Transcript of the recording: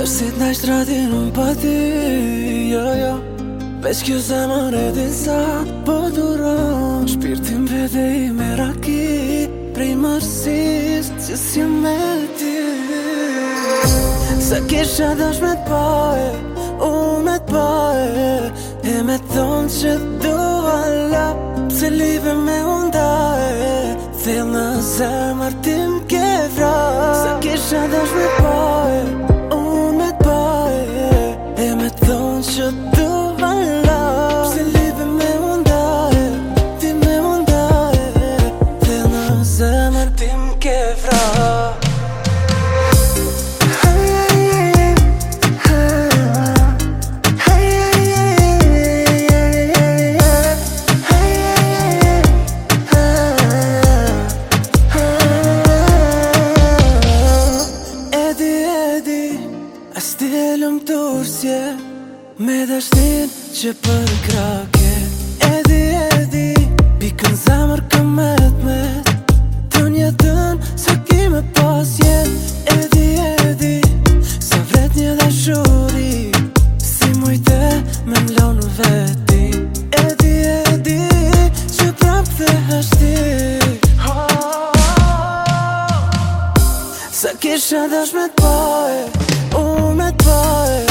Tërsit në shtratin unë pa ti Jo, jo Veç kjo zemër e din sa Po duron Shpirtin vete i me raki Prej mërsis Që si me ti Sa kisha dësh me t'paje Unë me t'paje E me thonë që duha la Pse live me undaje Thil në zemër tim ke fra Sa kisha dësh me që të vëllë Pse lidhe me undaje, ti me undaje Dhe në zemër tim ke vra Edi, edi, as ti e lumë të ursje Me dashnin që për krake Edi, edi Pikën zamër këmet me Të një dën Së kime pas jet Edi, edi Së vret një dhe shuri Si mujte me mlonu veti Edi, edi Që pram këthe hështi Së kisha dëshme të pojë U me të pojë